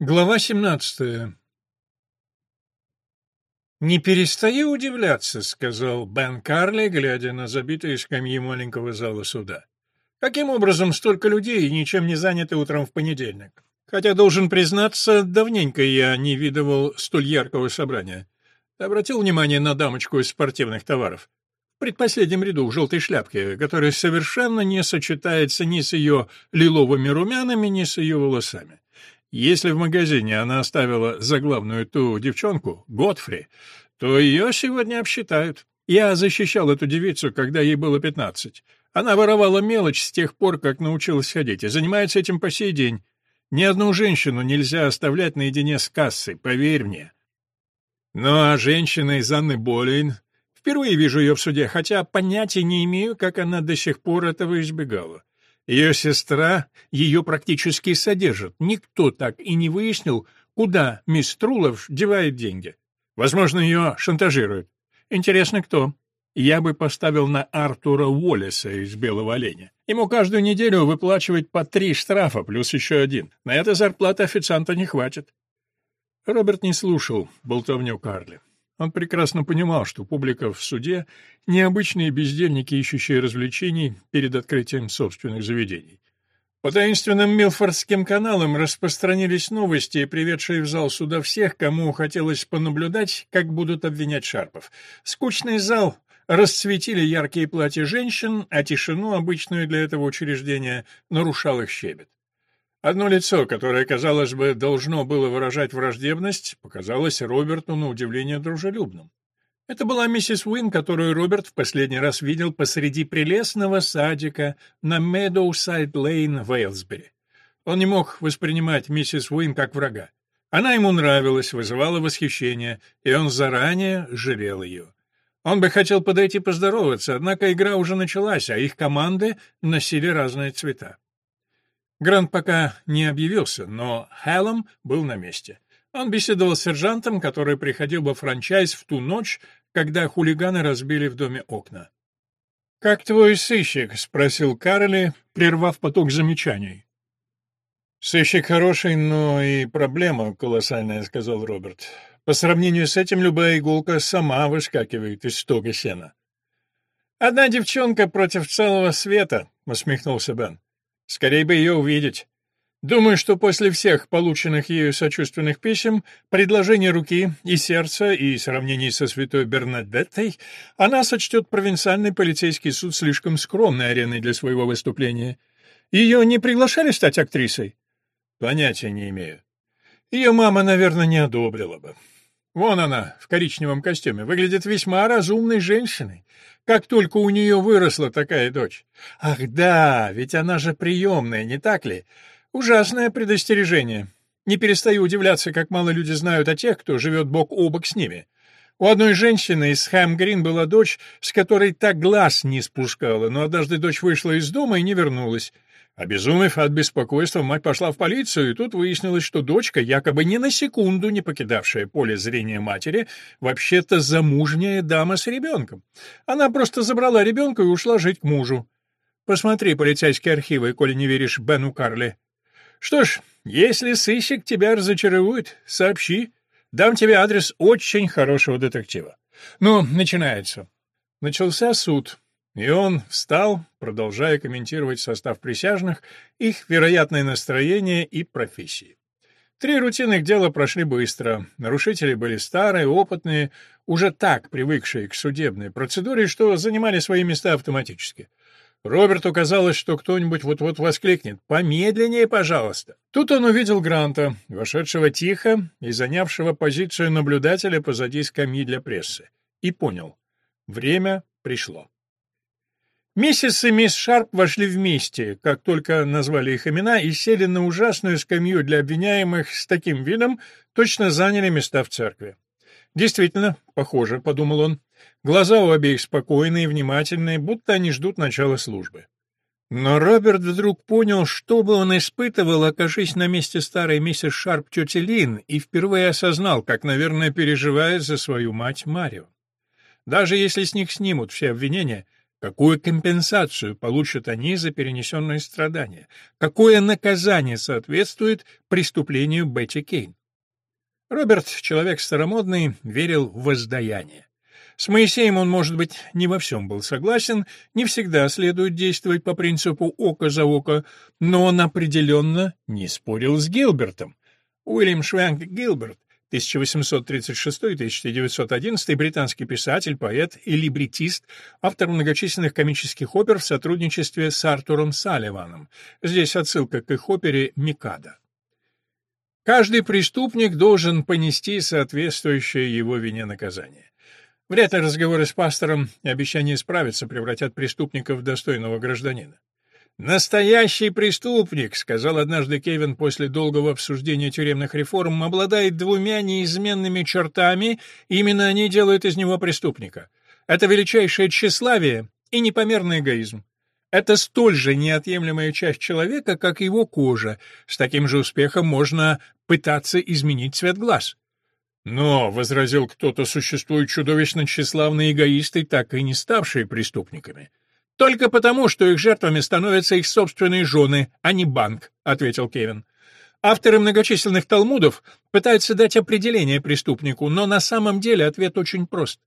Глава 17. «Не перестаю удивляться», — сказал Бен Карли, глядя на забитые скамьи маленького зала суда. «Каким образом столько людей ничем не заняты утром в понедельник? Хотя, должен признаться, давненько я не видывал столь яркого собрания. Обратил внимание на дамочку из спортивных товаров. В предпоследнем ряду в желтой шляпке, которая совершенно не сочетается ни с ее лиловыми румянами, ни с ее волосами. Если в магазине она оставила заглавную ту девчонку, Готфри, то ее сегодня обсчитают. Я защищал эту девицу, когда ей было пятнадцать. Она воровала мелочь с тех пор, как научилась ходить, и занимается этим по сей день. Ни одну женщину нельзя оставлять наедине с кассой, поверь мне. Ну а женщина из Анны Болейн... Впервые вижу ее в суде, хотя понятия не имею, как она до сих пор этого избегала. Ее сестра ее практически содержит. Никто так и не выяснил, куда мисс Трулов девает деньги. Возможно, ее шантажируют. Интересно, кто? Я бы поставил на Артура Уоллеса из «Белого оленя». Ему каждую неделю выплачивать по три штрафа, плюс еще один. На это зарплаты официанта не хватит. Роберт не слушал болтовню Карли. Он прекрасно понимал, что публика в суде — необычные бездельники, ищущие развлечений перед открытием собственных заведений. По таинственным Милфордским каналам распространились новости, приведшие в зал суда всех, кому хотелось понаблюдать, как будут обвинять Шарпов. Скучный зал расцветили яркие платья женщин, а тишину, обычную для этого учреждения, нарушал их щебет. Одно лицо, которое, казалось бы, должно было выражать враждебность, показалось Роберту на удивление дружелюбным. Это была миссис Уин, которую Роберт в последний раз видел посреди прелестного садика на Медоусайд-Лейн в Эйлсбери. Он не мог воспринимать миссис Уин как врага. Она ему нравилась, вызывала восхищение, и он заранее жалел ее. Он бы хотел подойти поздороваться, однако игра уже началась, а их команды носили разные цвета. Грант пока не объявился, но Хеллом был на месте. Он беседовал с сержантом, который приходил во франчайз в ту ночь, когда хулиганы разбили в доме окна. «Как твой сыщик?» — спросил Карли, прервав поток замечаний. «Сыщик хороший, но и проблема колоссальная», — сказал Роберт. «По сравнению с этим любая иголка сама выскакивает из стога сена». «Одна девчонка против целого света», — усмехнулся Бен. Скорее бы ее увидеть. Думаю, что после всех полученных ею сочувственных писем, предложений руки и сердца и сравнений со святой Бернадеттой, она сочтет провинциальный полицейский суд слишком скромной ареной для своего выступления. Ее не приглашали стать актрисой? Понятия не имею. Ее мама, наверное, не одобрила бы. Вон она, в коричневом костюме, выглядит весьма разумной женщиной. Как только у нее выросла такая дочь. Ах да, ведь она же приемная, не так ли? Ужасное предостережение. Не перестаю удивляться, как мало люди знают о тех, кто живет бок о бок с ними. У одной женщины из Хэм-Грин была дочь, с которой так глаз не спускала, но однажды дочь вышла из дома и не вернулась. Обезумев от беспокойства, мать пошла в полицию, и тут выяснилось, что дочка, якобы ни на секунду не покидавшая поле зрения матери, вообще-то замужняя дама с ребенком. Она просто забрала ребенка и ушла жить к мужу. Посмотри полицейские архивы, коли не веришь Бену Карли. Что ж, если сыщик тебя разочарует, сообщи. Дам тебе адрес очень хорошего детектива. Ну, начинается. Начался суд. И он встал, продолжая комментировать состав присяжных, их вероятное настроение и профессии. Три рутинных дела прошли быстро. Нарушители были старые, опытные, уже так привыкшие к судебной процедуре, что занимали свои места автоматически. Роберту казалось, что кто-нибудь вот-вот воскликнет «Помедленнее, пожалуйста». Тут он увидел Гранта, вошедшего тихо и занявшего позицию наблюдателя позади скамьи для прессы, и понял — время пришло. Миссис и мисс Шарп вошли вместе, как только назвали их имена, и сели на ужасную скамью для обвиняемых с таким видом, точно заняли места в церкви. «Действительно, похоже», — подумал он. Глаза у обеих спокойные и внимательные, будто они ждут начала службы. Но Роберт вдруг понял, что бы он испытывал, окажись на месте старой миссис Шарп тети Лин, и впервые осознал, как, наверное, переживает за свою мать Марио. Даже если с них снимут все обвинения, Какую компенсацию получат они за перенесенные страдания? Какое наказание соответствует преступлению Бетти Кейн? Роберт, человек старомодный, верил в воздаяние. С Моисеем он, может быть, не во всем был согласен, не всегда следует действовать по принципу око за око, но он определенно не спорил с Гилбертом. Уильям Швенк Гилберт 1836-1911 британский писатель, поэт и либретист, автор многочисленных комических опер в сотрудничестве с Артуром Салливаном. Здесь отсылка к их опере «Микада». Каждый преступник должен понести соответствующее его вине наказание. Вряд ли разговоры с пастором и обещание справиться превратят преступника в достойного гражданина. «Настоящий преступник», — сказал однажды Кевин после долгого обсуждения тюремных реформ, обладает двумя неизменными чертами, именно они делают из него преступника. Это величайшее тщеславие и непомерный эгоизм. Это столь же неотъемлемая часть человека, как его кожа. С таким же успехом можно пытаться изменить цвет глаз. Но, — возразил кто-то, — существуют чудовищно тщеславные эгоисты, так и не ставшие преступниками. Только потому, что их жертвами становятся их собственные жены, а не банк, ответил Кевин. Авторы многочисленных талмудов пытаются дать определение преступнику, но на самом деле ответ очень прост.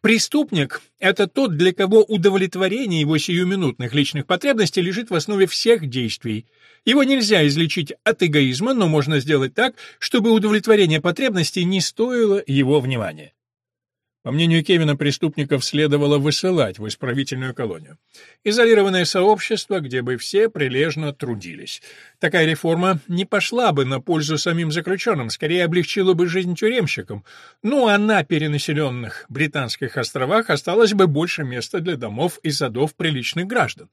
Преступник — это тот, для кого удовлетворение его сиюминутных личных потребностей лежит в основе всех действий. Его нельзя излечить от эгоизма, но можно сделать так, чтобы удовлетворение потребностей не стоило его внимания. По мнению Кевина, преступников следовало высылать в исправительную колонию. Изолированное сообщество, где бы все прилежно трудились. Такая реформа не пошла бы на пользу самим заключенным, скорее облегчила бы жизнь тюремщикам. Ну а на перенаселенных британских островах осталось бы больше места для домов и садов приличных граждан.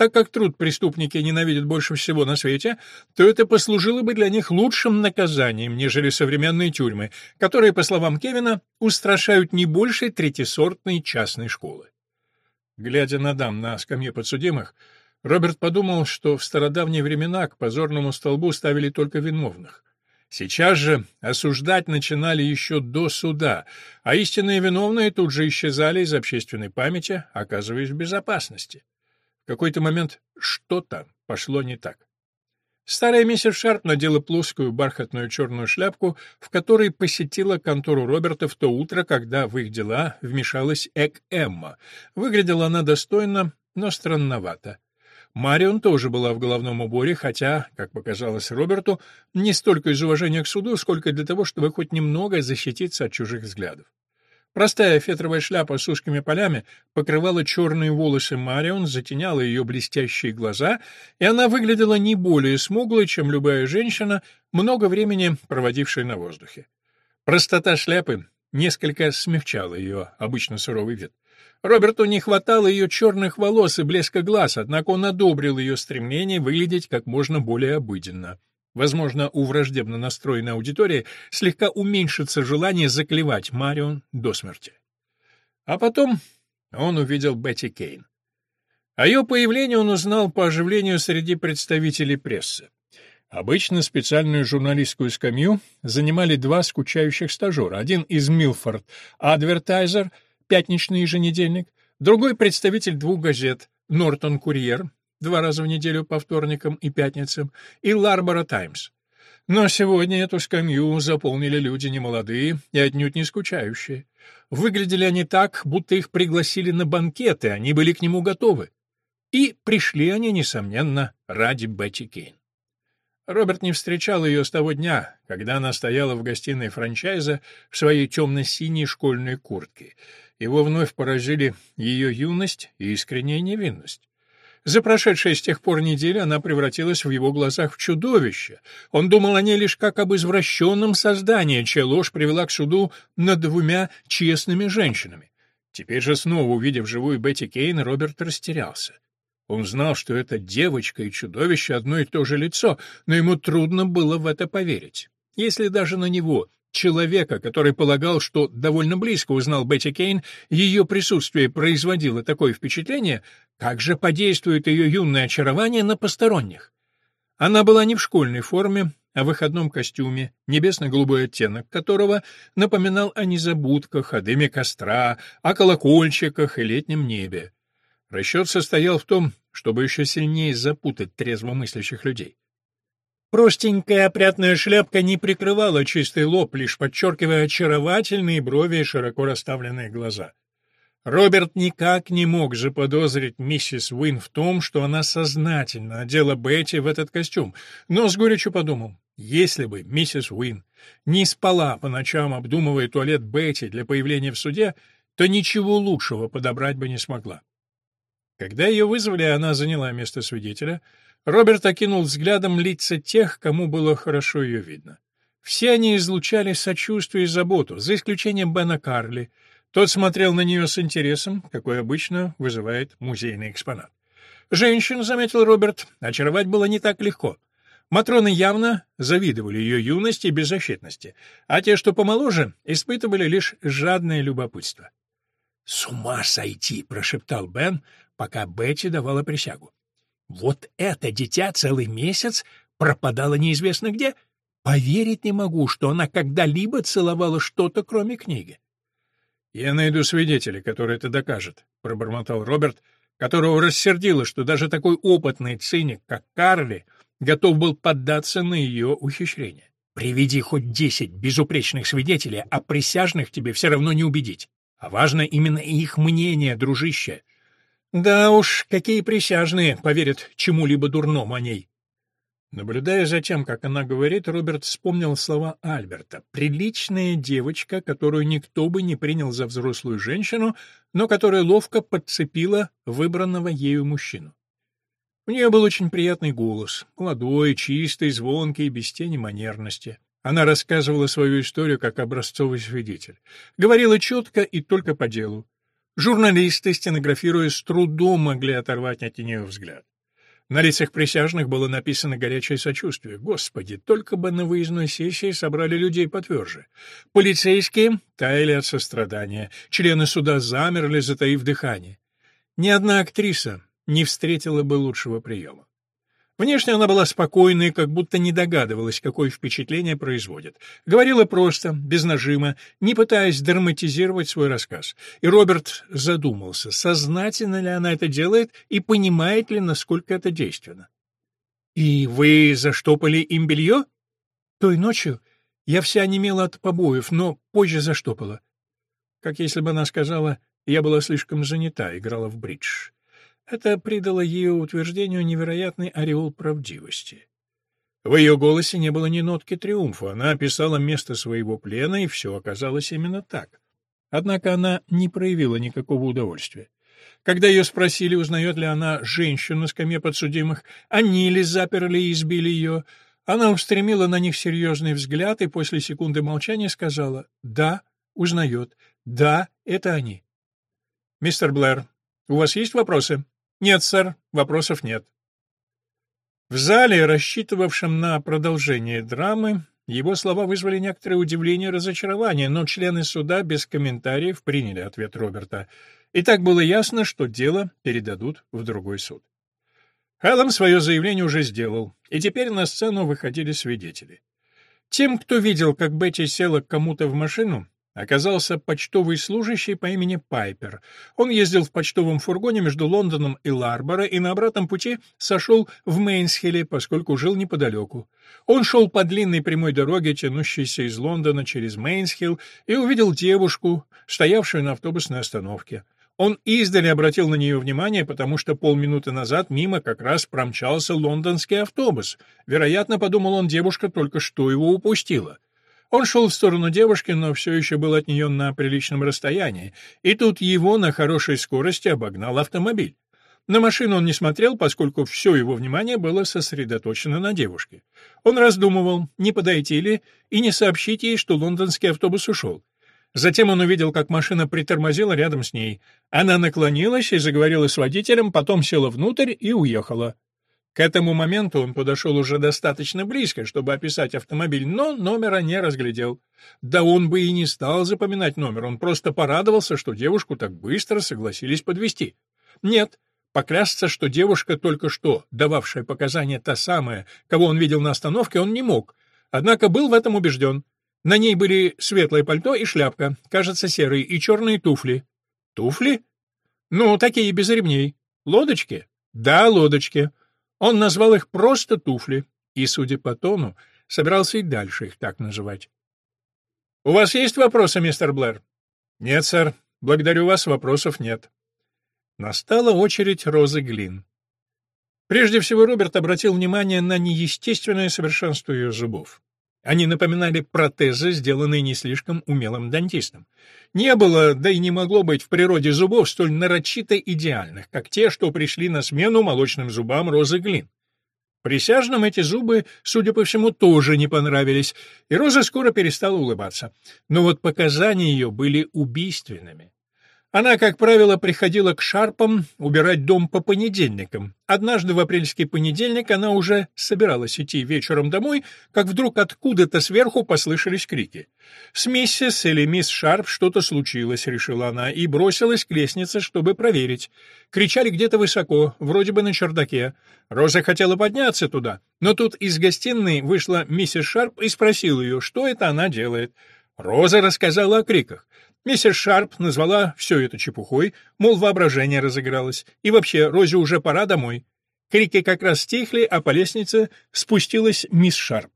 Так как труд преступники ненавидят больше всего на свете, то это послужило бы для них лучшим наказанием, нежели современные тюрьмы, которые, по словам Кевина, устрашают не больше третисортной частной школы. Глядя на дам на скамье подсудимых, Роберт подумал, что в стародавние времена к позорному столбу ставили только виновных. Сейчас же осуждать начинали еще до суда, а истинные виновные тут же исчезали из общественной памяти, оказываясь в безопасности какой-то момент что-то пошло не так. Старая миссис Шарп надела плоскую бархатную черную шляпку, в которой посетила контору Роберта в то утро, когда в их дела вмешалась Эк Эмма. Выглядела она достойно, но странновато. Марион тоже была в головном уборе, хотя, как показалось Роберту, не столько из уважения к суду, сколько для того, чтобы хоть немного защититься от чужих взглядов. Простая фетровая шляпа с узкими полями покрывала черные волосы Марион, затеняла ее блестящие глаза, и она выглядела не более смуглой, чем любая женщина, много времени проводившая на воздухе. Простота шляпы несколько смягчала ее обычно суровый вид. Роберту не хватало ее черных волос и блеска глаз, однако он одобрил ее стремление выглядеть как можно более обыденно. Возможно, у враждебно настроенной аудитории слегка уменьшится желание заклевать Марион до смерти. А потом он увидел Бетти Кейн. О ее появлении он узнал по оживлению среди представителей прессы. Обычно специальную журналистскую скамью занимали два скучающих стажера. Один из Милфорд Адвертайзер, пятничный еженедельник, другой представитель двух газет Нортон Курьер, два раза в неделю по вторникам и пятницам, и Ларбора Таймс. Но сегодня эту скамью заполнили люди немолодые и отнюдь не скучающие. Выглядели они так, будто их пригласили на банкеты, они были к нему готовы. И пришли они, несомненно, ради Бетти Кейн. Роберт не встречал ее с того дня, когда она стояла в гостиной франчайза в своей темно-синей школьной куртке. Его вновь поразили ее юность и искренняя невинность. За прошедшие с тех пор недели она превратилась в его глазах в чудовище. Он думал о ней лишь как об извращенном создании, чья ложь привела к суду над двумя честными женщинами. Теперь же снова увидев живую Бетти Кейн, Роберт растерялся. Он знал, что это девочка и чудовище одно и то же лицо, но ему трудно было в это поверить. Если даже на него человека, который полагал, что довольно близко узнал Бетти Кейн, ее присутствие производило такое впечатление, как же подействует ее юное очарование на посторонних? Она была не в школьной форме, а в выходном костюме, небесно-голубой оттенок которого напоминал о незабудках, о дыме костра, о колокольчиках и летнем небе. Расчет состоял в том, чтобы еще сильнее запутать трезвомыслящих людей. Простенькая опрятная шляпка не прикрывала чистый лоб, лишь подчеркивая очаровательные брови и широко расставленные глаза. Роберт никак не мог заподозрить миссис Уин в том, что она сознательно одела Бетти в этот костюм, но с горечью подумал, если бы миссис Уин не спала по ночам, обдумывая туалет Бетти для появления в суде, то ничего лучшего подобрать бы не смогла. Когда ее вызвали, она заняла место свидетеля — Роберт окинул взглядом лица тех, кому было хорошо ее видно. Все они излучали сочувствие и заботу, за исключением Бена Карли. Тот смотрел на нее с интересом, какой обычно вызывает музейный экспонат. Женщину, заметил Роберт, очаровать было не так легко. Матроны явно завидовали ее юности и беззащитности, а те, что помоложе, испытывали лишь жадное любопытство. «С ума сойти!» — прошептал Бен, пока Бетти давала присягу. Вот это дитя целый месяц пропадало неизвестно где. Поверить не могу, что она когда-либо целовала что-то, кроме книги. «Я найду свидетеля, который это докажет», — пробормотал Роберт, которого рассердило, что даже такой опытный циник, как Карли, готов был поддаться на ее ухищрение. «Приведи хоть десять безупречных свидетелей, а присяжных тебе все равно не убедить. А важно именно их мнение, дружище. Да уж, какие присяжные поверят чему-либо дурному о ней. Наблюдая за тем, как она говорит, Роберт вспомнил слова Альберта. «Приличная девочка, которую никто бы не принял за взрослую женщину, но которая ловко подцепила выбранного ею мужчину». У нее был очень приятный голос, молодой, чистый, звонкий, без тени манерности. Она рассказывала свою историю как образцовый свидетель. Говорила четко и только по делу. Журналисты, стенографируя, с трудом могли оторвать от нее взгляд. На лицах присяжных было написано горячее сочувствие. Господи, только бы на выездной сессии собрали людей потверже. Полицейские таяли от сострадания, члены суда замерли, затаив дыхание. Ни одна актриса не встретила бы лучшего приема. Внешне она была спокойной, как будто не догадывалась, какое впечатление производит. Говорила просто, без нажима, не пытаясь драматизировать свой рассказ. И Роберт задумался, сознательно ли она это делает и понимает ли, насколько это действенно. «И вы заштопали им белье?» «Той ночью я вся онемела от побоев, но позже заштопала». Как если бы она сказала, я была слишком занята, играла в бридж. Это придало ее утверждению невероятный ореол правдивости. В ее голосе не было ни нотки триумфа, она описала место своего плена, и все оказалось именно так. Однако она не проявила никакого удовольствия. Когда ее спросили, узнает ли она женщину на скамье подсудимых, они ли заперли и избили ее, она устремила на них серьезный взгляд и после секунды молчания сказала «Да, узнает. Да, это они». «Мистер Блэр, у вас есть вопросы?» Нет, сэр, вопросов нет. В зале, рассчитывавшем на продолжение драмы, его слова вызвали некоторое удивление и разочарование, но члены суда без комментариев приняли ответ Роберта. И так было ясно, что дело передадут в другой суд. Хэллом свое заявление уже сделал, и теперь на сцену выходили свидетели. Тем, кто видел, как Бетти села к кому-то в машину, оказался почтовый служащий по имени Пайпер. Он ездил в почтовом фургоне между Лондоном и Ларборо и на обратном пути сошел в Мейнсхилле, поскольку жил неподалеку. Он шел по длинной прямой дороге, тянущейся из Лондона через Мейнсхилл, и увидел девушку, стоявшую на автобусной остановке. Он издали обратил на нее внимание, потому что полминуты назад мимо как раз промчался лондонский автобус. Вероятно, подумал он, девушка только что его упустила. Он шел в сторону девушки, но все еще был от нее на приличном расстоянии, и тут его на хорошей скорости обогнал автомобиль. На машину он не смотрел, поскольку все его внимание было сосредоточено на девушке. Он раздумывал, не подойти ли и не сообщить ей, что лондонский автобус ушел. Затем он увидел, как машина притормозила рядом с ней. Она наклонилась и заговорила с водителем, потом села внутрь и уехала. К этому моменту он подошел уже достаточно близко, чтобы описать автомобиль, но номера не разглядел. Да он бы и не стал запоминать номер, он просто порадовался, что девушку так быстро согласились подвести. Нет, поклясться, что девушка только что, дававшая показания та самая, кого он видел на остановке, он не мог. Однако был в этом убежден. На ней были светлое пальто и шляпка, кажется, серые, и черные туфли. Туфли? Ну, такие без ремней. Лодочки? Да, лодочки. Он назвал их просто туфли, и, судя по тону, собирался и дальше их так называть. «У вас есть вопросы, мистер Блэр?» «Нет, сэр. Благодарю вас, вопросов нет». Настала очередь Розы Глин. Прежде всего Роберт обратил внимание на неестественное совершенство ее зубов. Они напоминали протезы, сделанные не слишком умелым дантистом. Не было, да и не могло быть в природе зубов столь нарочито идеальных, как те, что пришли на смену молочным зубам Розы Глин. Присяжным эти зубы, судя по всему, тоже не понравились, и Роза скоро перестала улыбаться. Но вот показания ее были убийственными. Она, как правило, приходила к Шарпам убирать дом по понедельникам. Однажды в апрельский понедельник она уже собиралась идти вечером домой, как вдруг откуда-то сверху послышались крики. С миссис или мисс Шарп что-то случилось, решила она, и бросилась к лестнице, чтобы проверить. Кричали где-то высоко, вроде бы на чердаке. Роза хотела подняться туда, но тут из гостиной вышла миссис Шарп и спросила ее, что это она делает. Роза рассказала о криках. Миссис Шарп назвала все это чепухой, мол, воображение разыгралось, и вообще, Розе уже пора домой. Крики как раз стихли, а по лестнице спустилась мисс Шарп.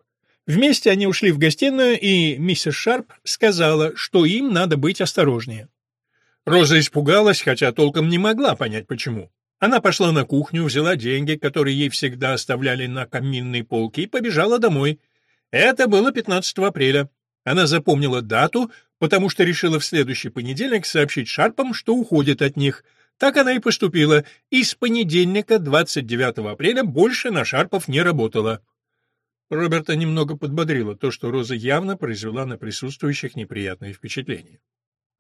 Вместе они ушли в гостиную, и миссис Шарп сказала, что им надо быть осторожнее. Роза испугалась, хотя толком не могла понять, почему. Она пошла на кухню, взяла деньги, которые ей всегда оставляли на каминной полке, и побежала домой. Это было 15 апреля. Она запомнила дату, потому что решила в следующий понедельник сообщить Шарпам, что уходит от них. Так она и поступила, и с понедельника, 29 апреля, больше на Шарпов не работала. Роберта немного подбодрило то, что Роза явно произвела на присутствующих неприятное впечатление.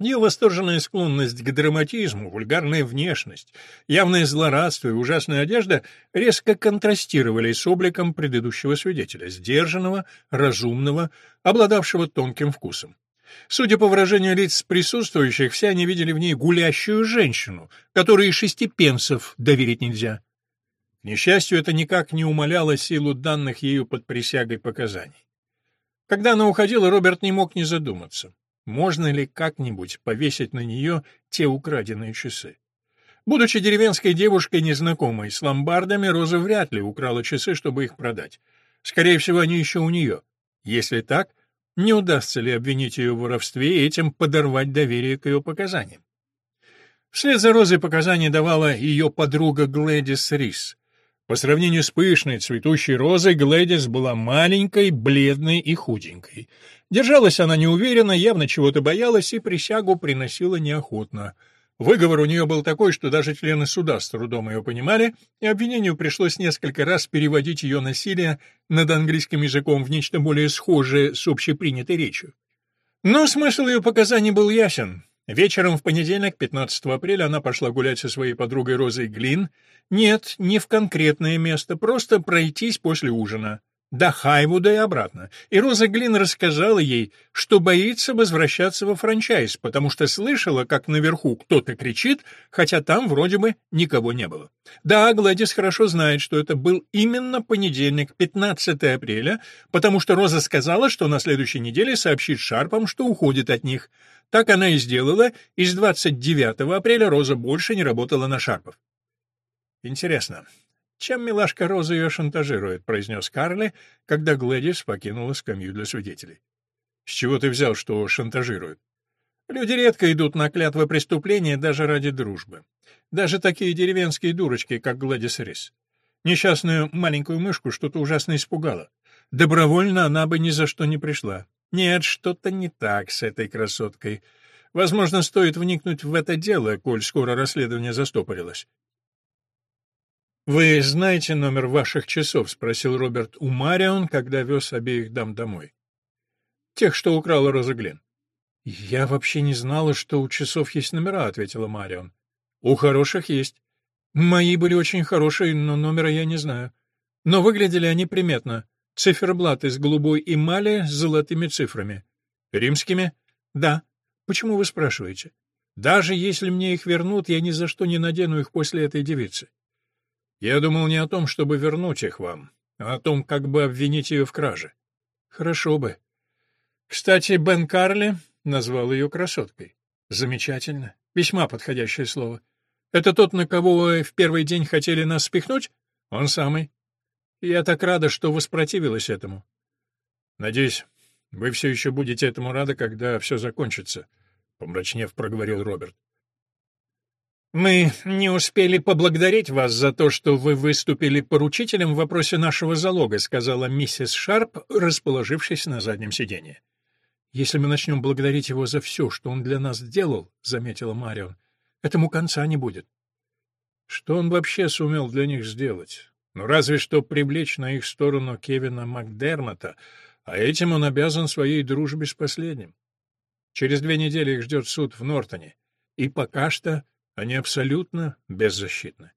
Ее восторженная склонность к драматизму, вульгарная внешность, явное злорадство и ужасная одежда резко контрастировали с обликом предыдущего свидетеля, сдержанного, разумного, обладавшего тонким вкусом. Судя по выражению лиц присутствующих, все они видели в ней гулящую женщину, которой шести пенсов доверить нельзя. К несчастью, это никак не умаляло силу данных ею под присягой показаний. Когда она уходила, Роберт не мог не задуматься. Можно ли как-нибудь повесить на нее те украденные часы? Будучи деревенской девушкой, незнакомой с ломбардами, Роза вряд ли украла часы, чтобы их продать. Скорее всего, они еще у нее. Если так, не удастся ли обвинить ее в воровстве и этим подорвать доверие к ее показаниям? Вслед за Розой показания давала ее подруга Глэдис Рис. По сравнению с пышной цветущей розой, Глэдис была маленькой, бледной и худенькой. Держалась она неуверенно, явно чего-то боялась и присягу приносила неохотно. Выговор у нее был такой, что даже члены суда с трудом ее понимали, и обвинению пришлось несколько раз переводить ее насилие над английским языком в нечто более схожее с общепринятой речью. Но смысл ее показаний был ясен. Вечером в понедельник, 15 апреля, она пошла гулять со своей подругой Розой Глин. Нет, не в конкретное место, просто пройтись после ужина. До Хайвуда и обратно. И Роза Глин рассказала ей, что боится возвращаться во франчайз, потому что слышала, как наверху кто-то кричит, хотя там вроде бы никого не было. Да, Гладис хорошо знает, что это был именно понедельник, 15 апреля, потому что Роза сказала, что на следующей неделе сообщит Шарпам, что уходит от них. Так она и сделала, и с 29 апреля Роза больше не работала на Шарпов. Интересно, чем милашка Роза ее шантажирует, произнес Карли, когда Глэдис покинула скамью для свидетелей. С чего ты взял, что шантажирует? Люди редко идут на клятвы преступления даже ради дружбы. Даже такие деревенские дурочки, как Гладис Рис. Несчастную маленькую мышку что-то ужасно испугало. Добровольно она бы ни за что не пришла. Нет, что-то не так с этой красоткой. Возможно, стоит вникнуть в это дело, коль скоро расследование застопорилось. «Вы знаете номер ваших часов?» — спросил Роберт у Марион, когда вез обеих дам домой. «Тех, что украла Роза Глен». «Я вообще не знала, что у часов есть номера», — ответила Марион. «У хороших есть. Мои были очень хорошие, но номера я не знаю. Но выглядели они приметно. Циферблат из голубой эмали с золотыми цифрами. Римскими? Да. Почему вы спрашиваете? Даже если мне их вернут, я ни за что не надену их после этой девицы. Я думал не о том, чтобы вернуть их вам, а о том, как бы обвинить ее в краже. Хорошо бы. Кстати, Бен Карли назвал ее красоткой. Замечательно. Весьма подходящее слово. Это тот, на кого вы в первый день хотели нас спихнуть? Он самый. Я так рада, что воспротивилась этому. Надеюсь, вы все еще будете этому рады, когда все закончится, помрачнев проговорил Роберт. Мы не успели поблагодарить вас за то, что вы выступили поручителем в вопросе нашего залога, сказала миссис Шарп, расположившись на заднем сиденье. Если мы начнем благодарить его за все, что он для нас сделал, заметила Марион, этому конца не будет. Что он вообще сумел для них сделать? Ну, разве что привлечь на их сторону Кевина Макдермота, а этим он обязан своей дружбе с последним. Через две недели их ждет суд в Нортоне, и пока что они абсолютно беззащитны.